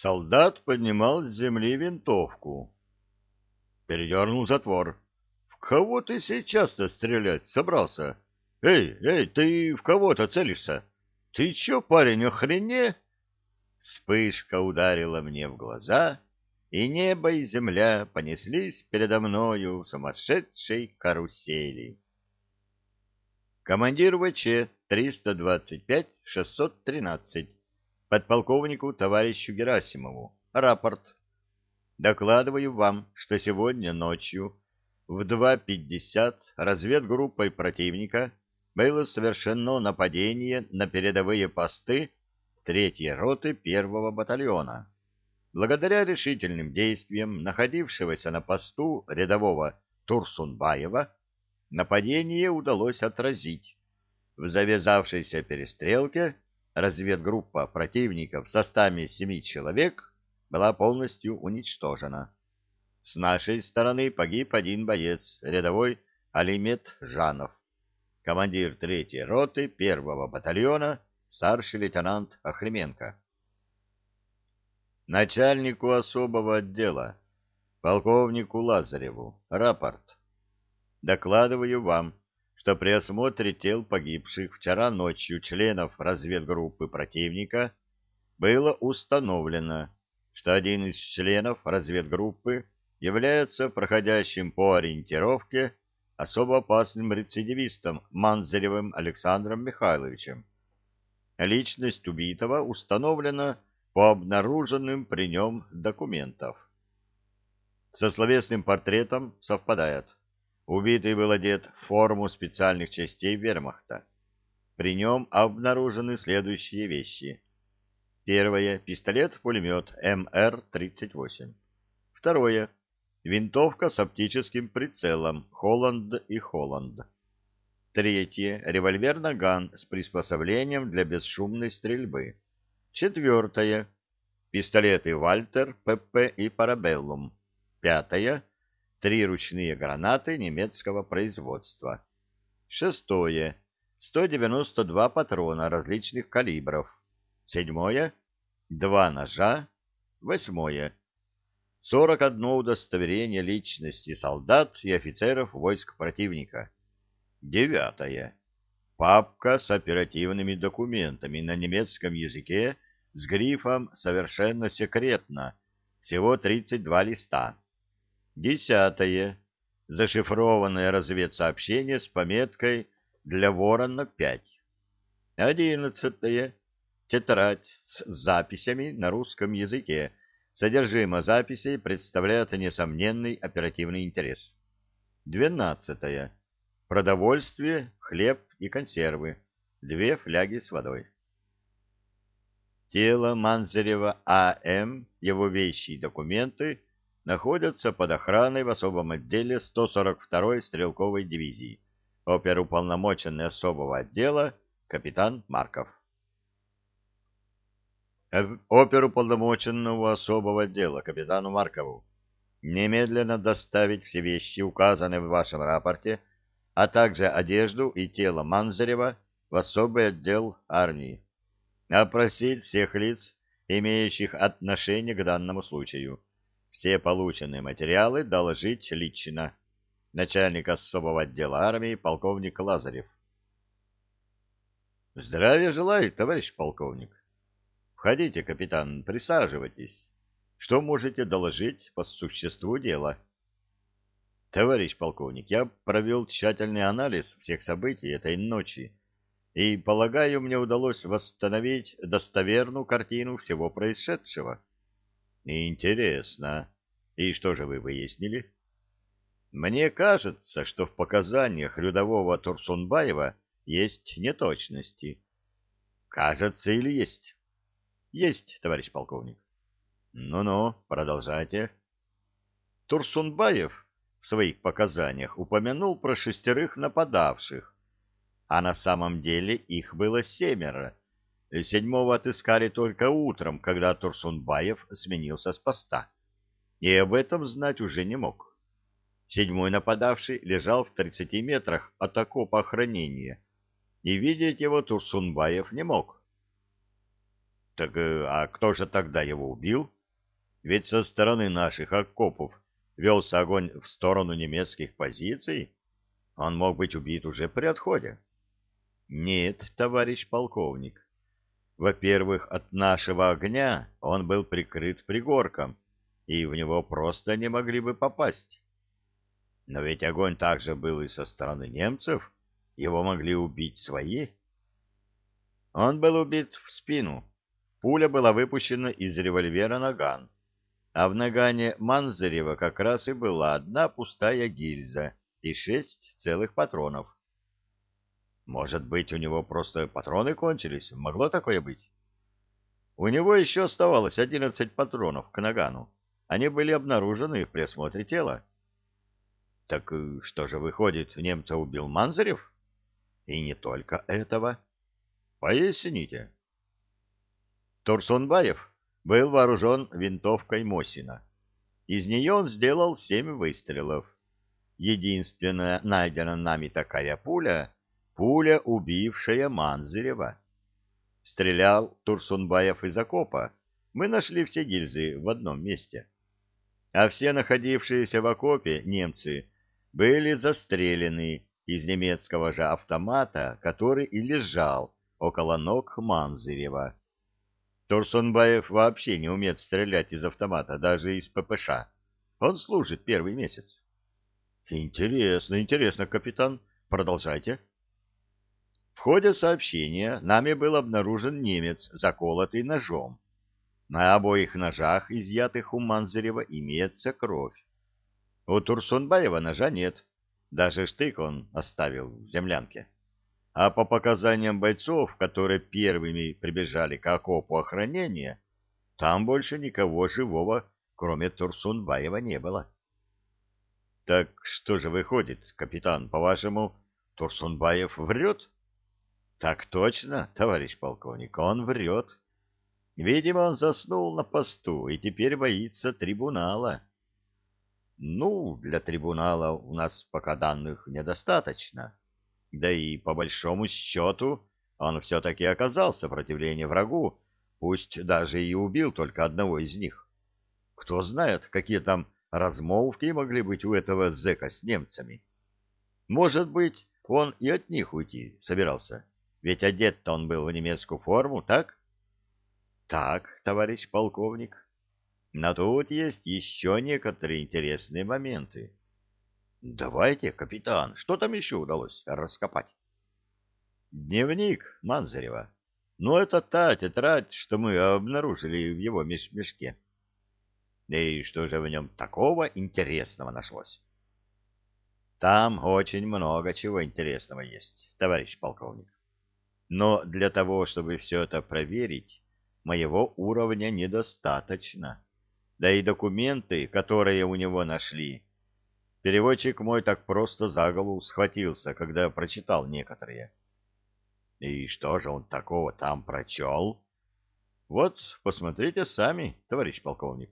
Солдат поднимал с земли винтовку. Передернул затвор. В кого ты сейчас-то стрелять собрался? Эй, эй, ты в кого-то целишься? Ты чё, парень, охрене? Вспышка ударила мне в глаза, и небо и земля понеслись передо мною в сумасшедшей карусели. Командир ВЧ 325-613 подполковнику товарищу Герасимову. Рапорт. Докладываю вам, что сегодня ночью в 2.50 разведгруппой противника было совершено нападение на передовые посты третьей роты первого батальона. Благодаря решительным действиям находившегося на посту рядового Турсунбаева нападение удалось отразить. В завязавшейся перестрелке разведгруппа противника в составе семи человек была полностью уничтожена. С нашей стороны погиб один боец, рядовой Алимет Жанов, командир третьей роты первого батальона, старший лейтенант Охременко. Начальнику особого отдела, полковнику Лазареву, рапорт. Докладываю вам, что при осмотре тел погибших вчера ночью членов разведгруппы противника было установлено, что один из членов разведгруппы является проходящим по ориентировке особо опасным рецидивистом Манзаревым Александром Михайловичем. Личность убитого установлена по обнаруженным при нем документов. Со словесным портретом совпадает. Убитый был одет в форму специальных частей вермахта. При нем обнаружены следующие вещи. Первое. Пистолет-пулемет МР-38. Второе. Винтовка с оптическим прицелом Холланд и Холланд. Третье. Револьвер-наган с приспособлением для бесшумной стрельбы. Четвертое. Пистолеты Вальтер, ПП и Парабеллум. Пятое три ручные гранаты немецкого производства. Шестое. 192 патрона различных калибров. Седьмое. Два ножа. Восьмое. 41 удостоверение личности солдат и офицеров войск противника. Девятое. Папка с оперативными документами на немецком языке с грифом «Совершенно секретно». Всего 32 листа. Десятое. Зашифрованное разведсообщение с пометкой «Для Ворона-5». Одиннадцатое. Тетрадь с записями на русском языке. Содержимое записей представляет несомненный оперативный интерес. Двенадцатое. Продовольствие, хлеб и консервы. Две фляги с водой. Тело Манзарева А.М., его вещи и документы находятся под охраной в особом отделе 142-й стрелковой дивизии. Оперуполномоченный особого отдела капитан Марков. Оперуполномоченного особого отдела капитану Маркову немедленно доставить все вещи, указанные в вашем рапорте, а также одежду и тело Манзарева в особый отдел армии. Опросить всех лиц, имеющих отношение к данному случаю все полученные материалы доложить лично. Начальник особого отдела армии полковник Лазарев. Здравия желаю, товарищ полковник. Входите, капитан, присаживайтесь. Что можете доложить по существу дела? Товарищ полковник, я провел тщательный анализ всех событий этой ночи, и, полагаю, мне удалось восстановить достоверную картину всего происшедшего. Интересно. И что же вы выяснили? Мне кажется, что в показаниях рядового Турсунбаева есть неточности. Кажется или есть? Есть, товарищ полковник. Ну-ну, продолжайте. Турсунбаев в своих показаниях упомянул про шестерых нападавших, а на самом деле их было семеро, Седьмого отыскали только утром, когда Турсунбаев сменился с поста. И об этом знать уже не мог. Седьмой нападавший лежал в 30 метрах от окопа охранения, и видеть его Турсунбаев не мог. Так, э, а кто же тогда его убил? Ведь со стороны наших окопов велся огонь в сторону немецких позиций. Он мог быть убит уже при отходе. Нет, товарищ полковник. Во-первых, от нашего огня он был прикрыт пригорком, и в него просто не могли бы попасть. Но ведь огонь также был и со стороны немцев, его могли убить свои. Он был убит в спину. Пуля была выпущена из револьвера «Наган», а в «Нагане» Манзарева как раз и была одна пустая гильза и шесть целых патронов. Может быть, у него просто патроны кончились? Могло такое быть? У него еще оставалось одиннадцать патронов к нагану. Они были обнаружены при осмотре тела. Так э, что же выходит, немца убил Манзарев? И не только этого. Поясните. Турсунбаев был вооружен винтовкой Мосина. Из нее он сделал семь выстрелов. Единственная найдена нами такая пуля — пуля, убившая Манзарева. Стрелял Турсунбаев из окопа. Мы нашли все гильзы в одном месте. А все находившиеся в окопе немцы были застрелены из немецкого же автомата, который и лежал около ног Манзарева. Турсунбаев вообще не умеет стрелять из автомата, даже из ППШ. Он служит первый месяц. Интересно, интересно, капитан. Продолжайте. В ходе сообщения нами был обнаружен немец, заколотый ножом. На обоих ножах, изъятых у Манзарева, имеется кровь. У Турсунбаева ножа нет. Даже штык он оставил в землянке. А по показаниям бойцов, которые первыми прибежали к окопу охранения, там больше никого живого, кроме Турсунбаева, не было. — Так что же выходит, капитан, по-вашему, Турсунбаев врет? — Так точно, товарищ полковник, он врет. Видимо, он заснул на посту и теперь боится трибунала. — Ну, для трибунала у нас пока данных недостаточно. — да и по большому счету он все-таки оказал сопротивление врагу, пусть даже и убил только одного из них. Кто знает, какие там размолвки могли быть у этого зэка с немцами. Может быть, он и от них уйти собирался, ведь одет-то он был в немецкую форму, так? Так, товарищ полковник. Но тут есть еще некоторые интересные моменты. Давайте, капитан, что там еще удалось раскопать? Дневник Манзарева. Ну, это та тетрадь, что мы обнаружили в его меш мешке. И что же в нем такого интересного нашлось? Там очень много чего интересного есть, товарищ полковник. Но для того, чтобы все это проверить, моего уровня недостаточно. Да и документы, которые у него нашли, Переводчик мой так просто за голову схватился, когда прочитал некоторые. И что же он такого там прочел? Вот, посмотрите сами, товарищ полковник.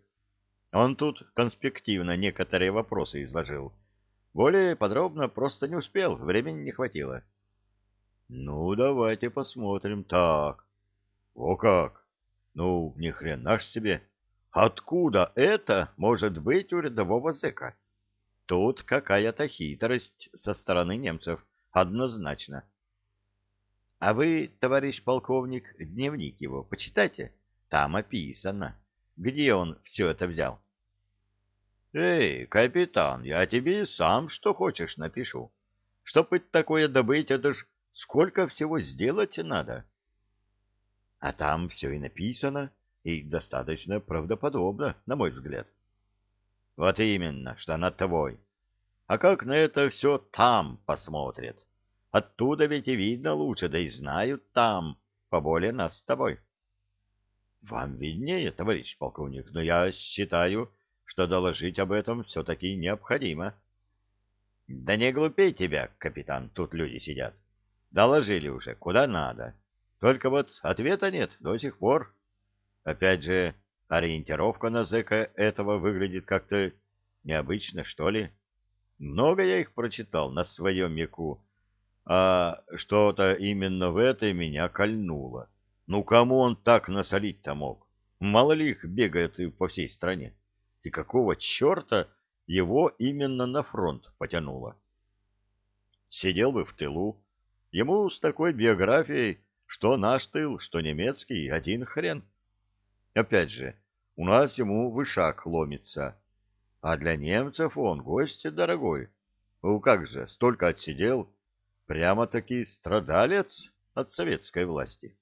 Он тут конспективно некоторые вопросы изложил. Более подробно просто не успел, времени не хватило. Ну, давайте посмотрим. Так. О как! Ну, ни хрена ж себе. Откуда это может быть у рядового зэка? Тут какая-то хитрость со стороны немцев, однозначно. А вы, товарищ полковник, дневник его почитайте. Там описано, где он все это взял. Эй, капитан, я тебе сам что хочешь напишу. Чтоб такое добыть, это ж сколько всего сделать надо. А там все и написано, и достаточно правдоподобно, на мой взгляд. Вот именно, что над тобой. А как на это все там посмотрят? Оттуда ведь и видно лучше, да и знают там, поболее нас с тобой. Вам виднее, товарищ полковник, но я считаю, что доложить об этом все-таки необходимо. Да не глупей тебя, капитан, тут люди сидят. Доложили уже, куда надо. Только вот ответа нет до сих пор. Опять же, Ориентировка на зэка этого выглядит как-то необычно, что ли. Много я их прочитал на своем веку, а что-то именно в этой меня кольнуло. Ну, кому он так насолить-то мог? Мало ли их бегает по всей стране. И какого черта его именно на фронт потянуло? Сидел бы в тылу. Ему с такой биографией, что наш тыл, что немецкий, один хрен. Опять же, у нас ему вышаг ломится. А для немцев он гость дорогой. Ну как же, столько отсидел. Прямо-таки страдалец от советской власти.